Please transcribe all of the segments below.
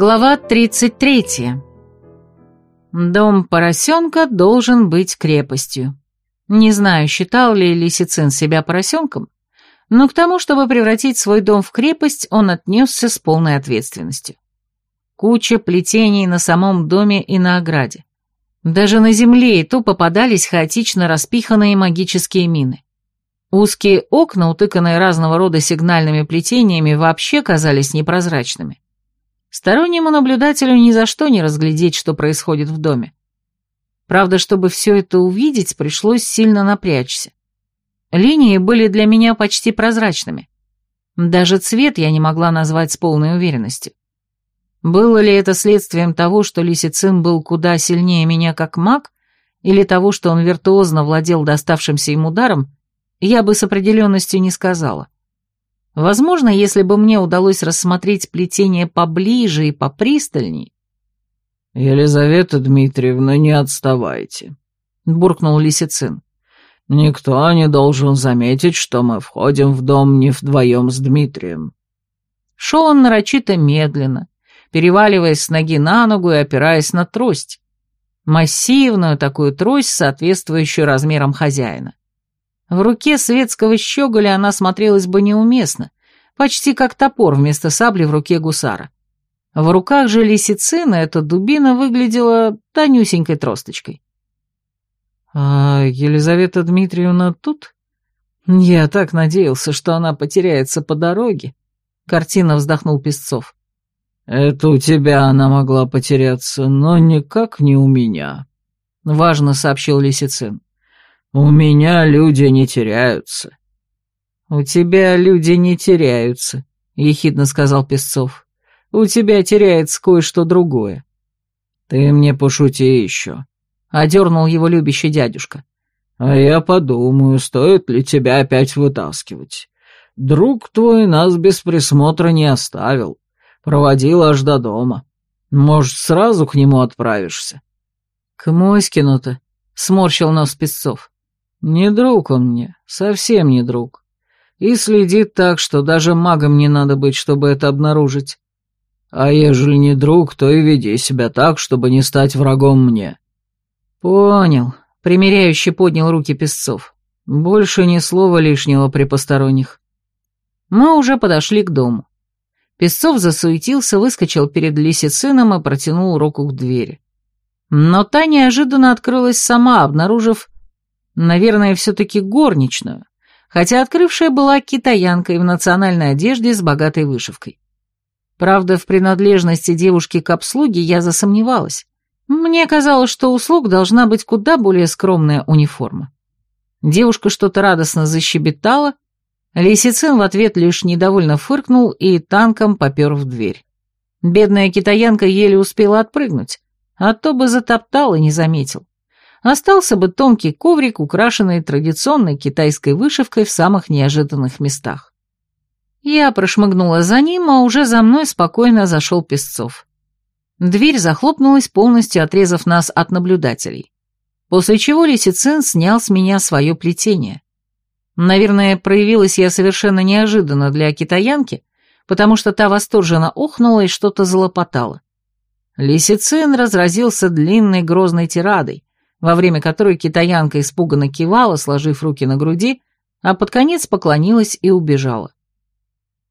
Глава 33. Дом поросенка должен быть крепостью. Не знаю, считал ли Лисицин себя поросенком, но к тому, чтобы превратить свой дом в крепость, он отнесся с полной ответственностью. Куча плетений на самом доме и на ограде. Даже на земле и то попадались хаотично распиханные магические мины. Узкие окна, утыканные разного рода сигнальными плетениями, вообще казались непрозрачными. Стороннему наблюдателю ни за что не разглядеть, что происходит в доме. Правда, чтобы все это увидеть, пришлось сильно напрячься. Линии были для меня почти прозрачными. Даже цвет я не могла назвать с полной уверенностью. Было ли это следствием того, что Лисицин был куда сильнее меня как маг, или того, что он виртуозно владел доставшимся ему даром, я бы с определенностью не сказала. Возможно, если бы мне удалось рассмотреть плетение поближе и попристальней... «Елизавета Дмитриевна, не отставайте», — буркнул Лисицин. «Никто не должен заметить, что мы входим в дом не вдвоем с Дмитрием». Шел он нарочито медленно, переваливаясь с ноги на ногу и опираясь на трость. Массивную такую трость, соответствующую размерам хозяина. В руке светского щеголя она смотрелась бы неуместно, почти как топор вместо сабли в руке гусара. В руках же лисицина эта дубина выглядела тонюсенькой тросточкой. «А Елизавета Дмитриевна тут? Я так надеялся, что она потеряется по дороге», — картина вздохнул Песцов. «Это у тебя она могла потеряться, но никак не у меня», — важно сообщил Лисицин. «У меня люди не теряются». «У тебя люди не теряются», — ехидно сказал Песцов. «У тебя теряется кое-что другое». «Ты мне пошути еще», — одернул его любящий дядюшка. «А я подумаю, стоит ли тебя опять вытаскивать. Друг твой нас без присмотра не оставил, проводил аж до дома. Может, сразу к нему отправишься?» «К Моськину-то», — сморщил нос Песцов. Не друг он мне, совсем не друг. И следит так, что даже магом не надо быть, чтобы это обнаружить. А ежели не друг, то и веди себя так, чтобы не стать врагом мне. Понял. Примеряющий поднял руки Песцов. Больше ни слова лишнего при посторонних. Мы уже подошли к дому. Песцов засуетился, выскочил перед лисицином и протянул руку к двери. Но та неожиданно открылась сама, обнаружив Наверное, все-таки горничную, хотя открывшая была китаянкой в национальной одежде с богатой вышивкой. Правда, в принадлежности девушки к обслуге я засомневалась. Мне казалось, что услуг должна быть куда более скромная униформа. Девушка что-то радостно защебетала, Лисицин в ответ лишь недовольно фыркнул и танком попер в дверь. Бедная китаянка еле успела отпрыгнуть, а то бы затоптал и не заметил остался бы тонкий коврик, украшенный традиционной китайской вышивкой в самых неожиданных местах. Я прошмыгнула за ним, а уже за мной спокойно зашел Песцов. Дверь захлопнулась, полностью отрезав нас от наблюдателей. После чего Лисицин снял с меня свое плетение. Наверное, проявилась я совершенно неожиданно для китаянки, потому что та восторженно охнула и что-то залопотала. Лисицин разразился длинной грозной тирадой, во время которой китаянка испуганно кивала, сложив руки на груди, а под конец поклонилась и убежала.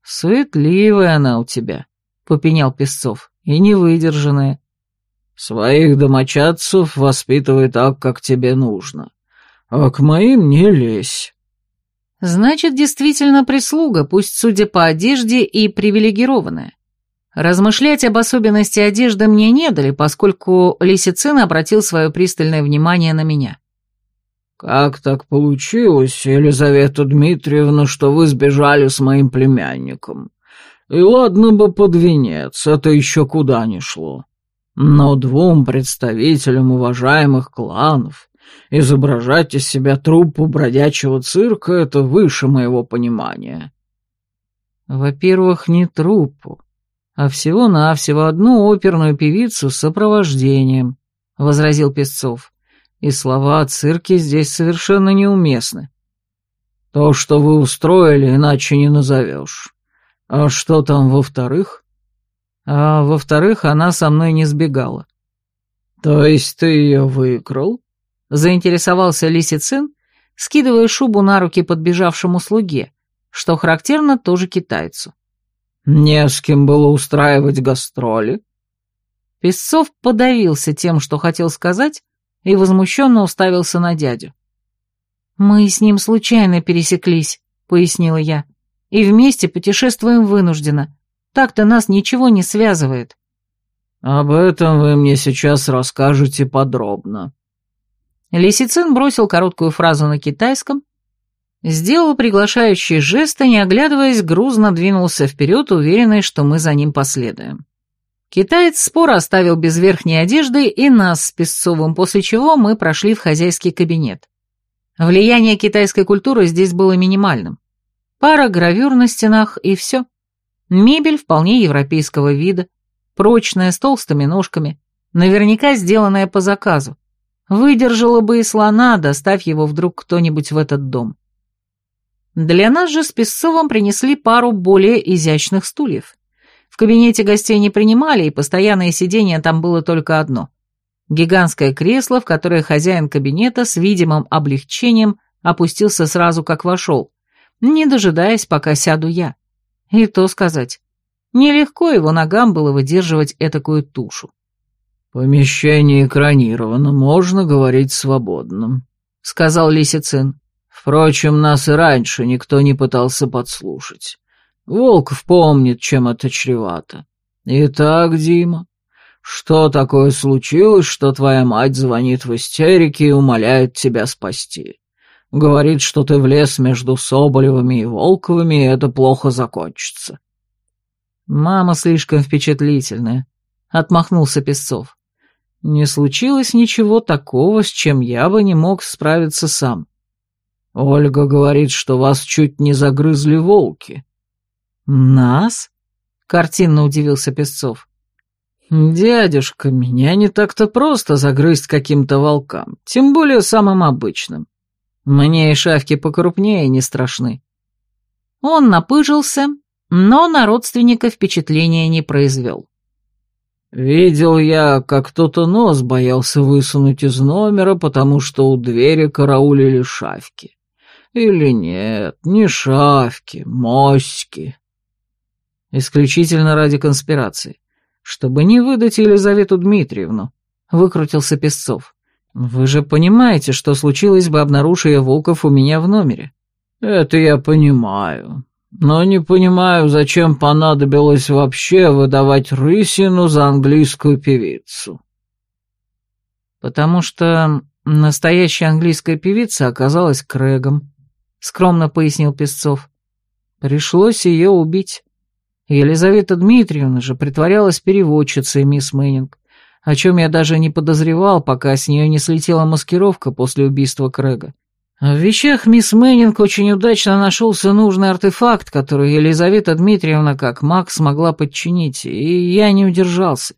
«Суетливая она у тебя», — попенял Песцов, — «и невыдержанная. Своих домочадцев воспитывай так, как тебе нужно, а к моим не лезь». «Значит, действительно прислуга, пусть, судя по одежде, и привилегированная. Размышлять об особенности одежды мне не дали, поскольку Лисицин обратил свое пристальное внимание на меня. «Как так получилось, Елизавета Дмитриевна, что вы сбежали с моим племянником? И ладно бы под венец, это еще куда ни шло. Но двум представителям уважаемых кланов изображать из себя труппу бродячего цирка — это выше моего понимания». «Во-первых, не труппу», а всего-навсего одну оперную певицу с сопровождением», — возразил Песцов. «И слова о цирке здесь совершенно неуместны». «То, что вы устроили, иначе не назовешь. А что там во-вторых?» А во-вторых, она со мной не сбегала. То есть ты ее выкрал? Заинтересовался Лисицин, скидывая шубу на руки подбежавшему слуге, что характерно тоже китайцу. Не с кем было устраивать гастроли. Песцов подавился тем, что хотел сказать, и возмущенно уставился на дядю. «Мы с ним случайно пересеклись», — пояснила я, — «и вместе путешествуем вынужденно. Так-то нас ничего не связывает». «Об этом вы мне сейчас расскажете подробно». Лисицин бросил короткую фразу на китайском, сделал приглашающий жест и, не оглядываясь, грузно двинулся вперед, уверенный, что мы за ним последуем. Китаец споро оставил без верхней одежды и нас с Песцовым, после чего мы прошли в хозяйский кабинет. Влияние китайской культуры здесь было минимальным. Пара гравюр на стенах и все. Мебель вполне европейского вида, прочная, с толстыми ножками, наверняка сделанная по заказу. Выдержала бы и слона, доставь его вдруг кто-нибудь в этот дом. Для нас же с Песцовым принесли пару более изящных стульев. В кабинете гостей не принимали, и постоянное сидение там было только одно. Гигантское кресло, в которое хозяин кабинета с видимым облегчением опустился сразу, как вошел, не дожидаясь, пока сяду я. И то сказать, нелегко его ногам было выдерживать этакую тушу. «Помещение экранировано, можно говорить свободно», — сказал Лисицин. «Впрочем, нас и раньше никто не пытался подслушать. Волков помнит, чем это чревато. Итак, Дима, что такое случилось, что твоя мать звонит в истерике и умоляет тебя спасти? Говорит, что ты влез между Соболевыми и Волковыми, и это плохо закончится. Мама слишком впечатлительная, — отмахнулся Песцов. Не случилось ничего такого, с чем я бы не мог справиться сам. Ольга говорит, что вас чуть не загрызли волки. «Нас?» — картинно удивился Песцов. «Дядюшка, меня не так-то просто загрызть каким-то волкам, тем более самым обычным. Мне и шавки покрупнее не страшны». Он напыжился, но на родственника впечатления не произвел. «Видел я, как кто-то нос боялся высунуть из номера, потому что у двери караулили шавки. Или нет, не шавки, моськи. Исключительно ради конспирации. Чтобы не выдать Елизавету Дмитриевну, выкрутился Песцов. Вы же понимаете, что случилось бы, обнаружив Волков у меня в номере. Это я понимаю. Но не понимаю, зачем понадобилось вообще выдавать Рысину за английскую певицу. Потому что настоящая английская певица оказалась Крэгом, скромно пояснил Песцов. Пришлось ее убить. Елизавета Дмитриевна же притворялась переводчицей мисс Мэннинг, о чем я даже не подозревал, пока с нее не слетела маскировка после убийства Крэга. В вещах мисс Мэннинг очень удачно нашелся нужный артефакт, который Елизавета Дмитриевна как маг смогла подчинить, и я не удержался.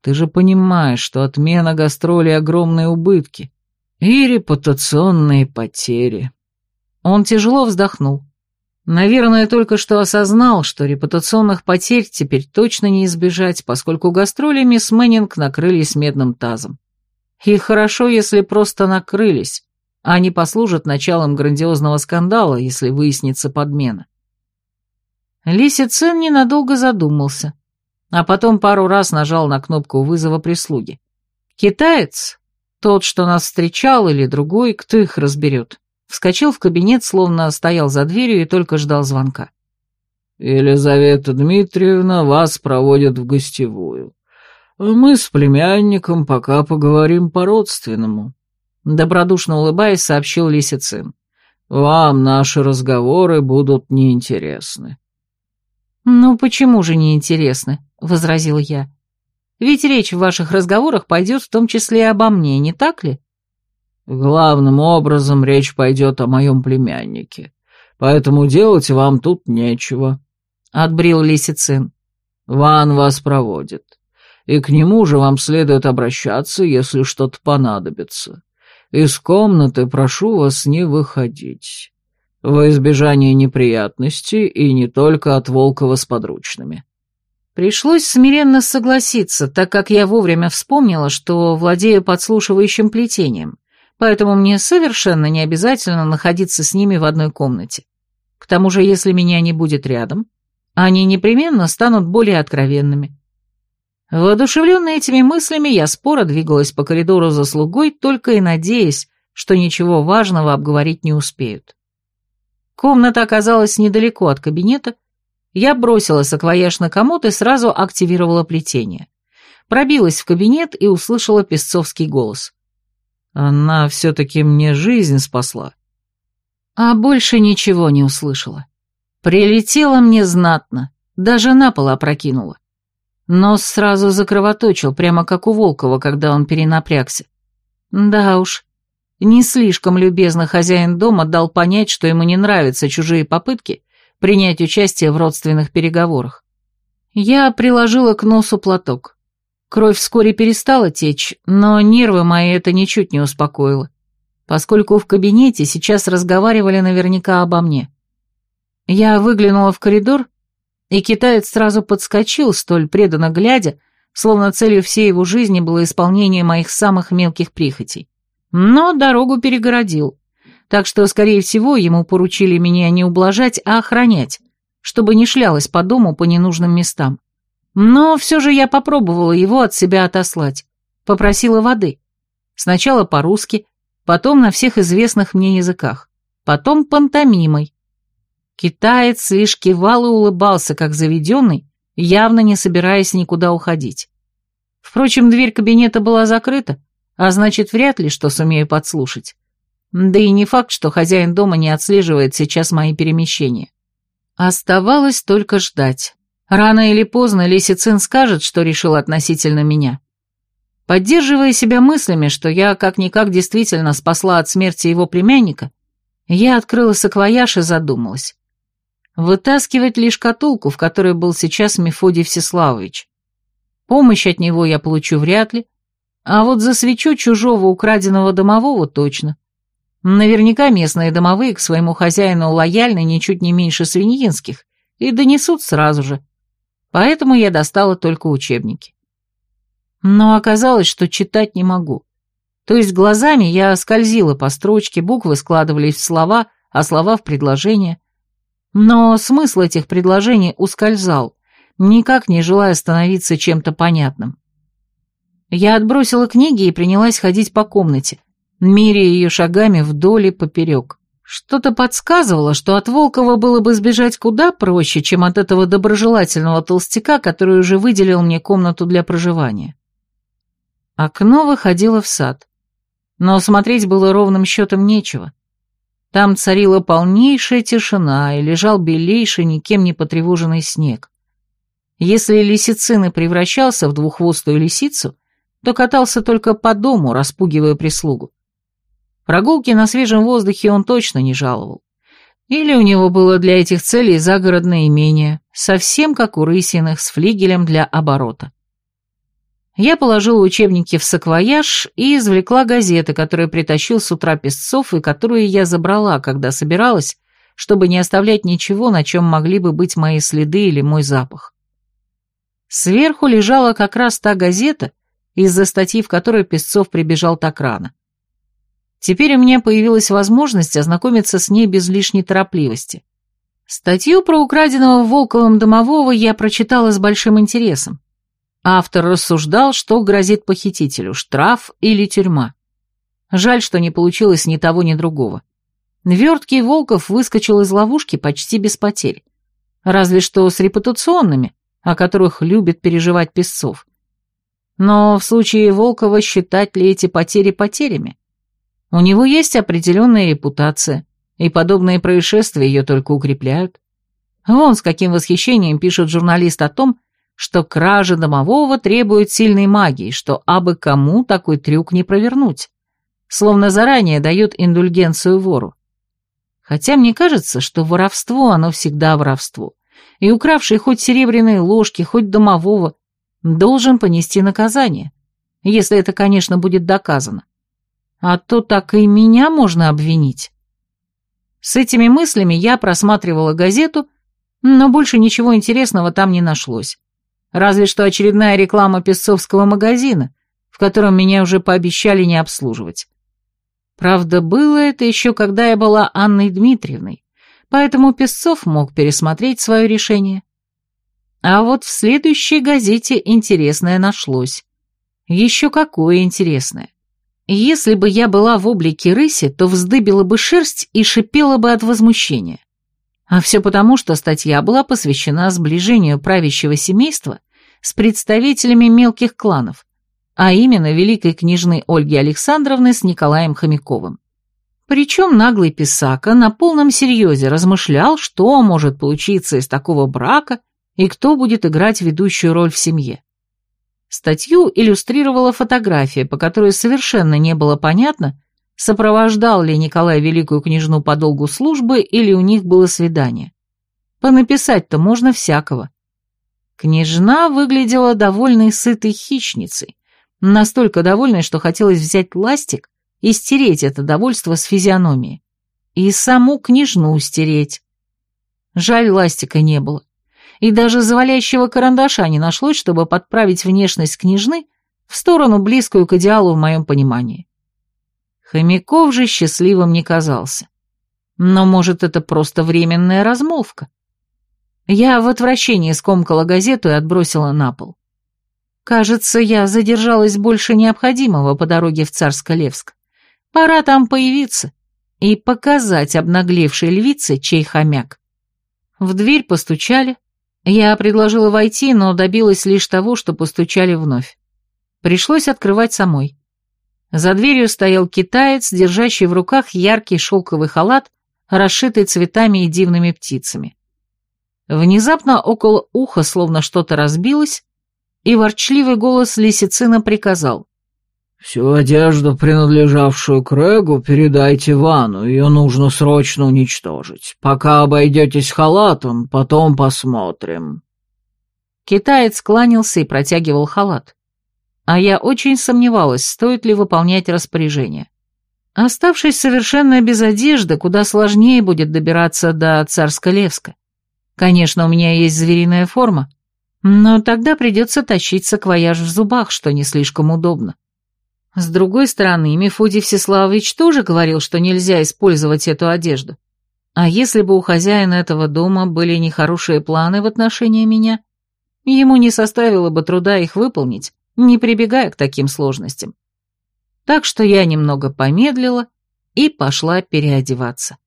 Ты же понимаешь, что отмена гастролей — огромные убытки и репутационные потери. Он тяжело вздохнул. Наверное, только что осознал, что репутационных потерь теперь точно не избежать, поскольку гастроли мисс Мэннинг накрылись медным тазом. И хорошо, если просто накрылись, а не послужат началом грандиозного скандала, если выяснится подмена. Лиси Цин ненадолго задумался, а потом пару раз нажал на кнопку вызова прислуги. Китаец, тот, что нас встречал, или другой, кто их разберет вскочил в кабинет, словно стоял за дверью и только ждал звонка. «Елизавета Дмитриевна вас проводят в гостевую. Мы с племянником пока поговорим по-родственному», — добродушно улыбаясь, сообщил Лисицин. «Вам наши разговоры будут неинтересны». «Ну почему же неинтересны?» — возразил я. «Ведь речь в ваших разговорах пойдет в том числе и обо мне, не так ли?» Главным образом речь пойдет о моем племяннике, поэтому делать вам тут нечего», — отбрил Лисицин. «Ван вас проводит, и к нему же вам следует обращаться, если что-то понадобится. Из комнаты прошу вас не выходить, во избежание неприятностей и не только от Волкова с подручными». Пришлось смиренно согласиться, так как я вовремя вспомнила, что владею подслушивающим плетением, поэтому мне совершенно не обязательно находиться с ними в одной комнате. К тому же, если меня не будет рядом, они непременно станут более откровенными. Воодушевленная этими мыслями, я споро двигалась по коридору за слугой, только и надеясь, что ничего важного обговорить не успеют. Комната оказалась недалеко от кабинета, я бросила саквояж на комод и сразу активировала плетение. Пробилась в кабинет и услышала песцовский голос. «Она все-таки мне жизнь спасла». А больше ничего не услышала. Прилетела мне знатно, даже на пол опрокинула. Нос сразу закровоточил, прямо как у Волкова, когда он перенапрягся. Да уж, не слишком любезно хозяин дома дал понять, что ему не нравятся чужие попытки принять участие в родственных переговорах. Я приложила к носу платок. Кровь вскоре перестала течь, но нервы мои это ничуть не успокоило, поскольку в кабинете сейчас разговаривали наверняка обо мне. Я выглянула в коридор, и китаец сразу подскочил, столь преданно глядя, словно целью всей его жизни было исполнение моих самых мелких прихотей. Но дорогу перегородил так что, скорее всего, ему поручили меня не ублажать, а охранять, чтобы не шлялась по дому по ненужным местам. Но все же я попробовала его от себя отослать, попросила воды. Сначала по-русски, потом на всех известных мне языках, потом пантомимой. Китаец лишь кивал и улыбался, как заведенный, явно не собираясь никуда уходить. Впрочем, дверь кабинета была закрыта, а значит, вряд ли что сумею подслушать. Да и не факт, что хозяин дома не отслеживает сейчас мои перемещения. Оставалось только ждать. Рано или поздно Лисицин скажет, что решил относительно меня. Поддерживая себя мыслями, что я как-никак действительно спасла от смерти его племянника, я открыла саквояж и задумалась. Вытаскивать лишь катулку, в которой был сейчас Мефодий Всеславович. Помощь от него я получу вряд ли, а вот за свечу чужого украденного домового точно. Наверняка местные домовые к своему хозяину лояльны ничуть не меньше свиньинских и донесут сразу же. Поэтому я достала только учебники. Но оказалось, что читать не могу. То есть глазами я скользила по строчке, буквы складывались в слова, а слова в предложения. Но смысл этих предложений ускользал, никак не желая становиться чем-то понятным. Я отбросила книги и принялась ходить по комнате, меряя ее шагами вдоль и поперек. Что-то подсказывало, что от Волкова было бы сбежать куда проще, чем от этого доброжелательного толстяка, который уже выделил мне комнату для проживания. Окно выходило в сад, но смотреть было ровным счетом нечего. Там царила полнейшая тишина и лежал белейший, никем не потревоженный снег. Если лисицин превращался в двуххвостую лисицу, то катался только по дому, распугивая прислугу. Прогулки на свежем воздухе он точно не жаловал. Или у него было для этих целей загородное имение, совсем как у Рысиных, с флигелем для оборота. Я положила учебники в саквояж и извлекла газеты, которые притащил с утра Песцов и которые я забрала, когда собиралась, чтобы не оставлять ничего, на чем могли бы быть мои следы или мой запах. Сверху лежала как раз та газета, из-за статьи, в которой Песцов прибежал так рано. Теперь у меня появилась возможность ознакомиться с ней без лишней торопливости. Статью про украденного Волковым домового я прочитала с большим интересом. Автор рассуждал, что грозит похитителю, штраф или тюрьма. Жаль, что не получилось ни того, ни другого. Верткий Волков выскочил из ловушки почти без потерь. Разве что с репутационными, о которых любит переживать Песцов. Но в случае Волкова считать ли эти потери потерями? У него есть определенная репутация, и подобные происшествия ее только укрепляют. Вон с каким восхищением пишет журналист о том, что кража домового требует сильной магии, что абы кому такой трюк не провернуть. Словно заранее дает индульгенцию вору. Хотя мне кажется, что воровство, оно всегда воровство. И укравший хоть серебряные ложки, хоть домового, должен понести наказание. Если это, конечно, будет доказано. А то так и меня можно обвинить. С этими мыслями я просматривала газету, но больше ничего интересного там не нашлось. Разве что очередная реклама песцовского магазина, в котором меня уже пообещали не обслуживать. Правда, было это еще когда я была Анной Дмитриевной, поэтому Песцов мог пересмотреть свое решение. А вот в следующей газете интересное нашлось. Еще какое интересное. Если бы я была в облике рыси, то вздыбила бы шерсть и шипела бы от возмущения. А все потому, что статья была посвящена сближению правящего семейства с представителями мелких кланов, а именно великой княжны Ольги Александровны с Николаем Хомяковым. Причем наглый Писака на полном серьезе размышлял, что может получиться из такого брака и кто будет играть ведущую роль в семье. Статью иллюстрировала фотография, по которой совершенно не было понятно, сопровождал ли Николай великую княжну по долгу службы или у них было свидание. Понаписать-то можно всякого. Княжна выглядела довольной сытой хищницей, настолько довольной, что хотелось взять ластик и стереть это довольство с физиономии. И саму княжну стереть. Жаль, ластика не было и даже завалящего карандаша не нашлось, чтобы подправить внешность княжны в сторону, близкую к идеалу в моем понимании. Хомяков же счастливым не казался. Но, может, это просто временная размолвка? Я в отвращении скомкала газету и отбросила на пол. Кажется, я задержалась больше необходимого по дороге в Царско-Левск. Пора там появиться и показать обнаглевшей львице, чей хомяк. В дверь постучали, я предложила войти, но добилась лишь того, что постучали вновь. Пришлось открывать самой. За дверью стоял китаец, держащий в руках яркий шелковый халат, расшитый цветами и дивными птицами. Внезапно около уха словно что-то разбилось, и ворчливый голос Лисицина приказал. «Всю одежду, принадлежавшую Крэгу, передайте Вану, ее нужно срочно уничтожить. Пока обойдетесь халатом, потом посмотрим». Китаец кланялся и протягивал халат. А я очень сомневалась, стоит ли выполнять распоряжение. Оставшись совершенно без одежды, куда сложнее будет добираться до Царска-Левска. Конечно, у меня есть звериная форма, но тогда придется тащить саквояж в зубах, что не слишком удобно. С другой стороны, Мефодий Всеславович тоже говорил, что нельзя использовать эту одежду. А если бы у хозяина этого дома были нехорошие планы в отношении меня, ему не составило бы труда их выполнить, не прибегая к таким сложностям. Так что я немного помедлила и пошла переодеваться.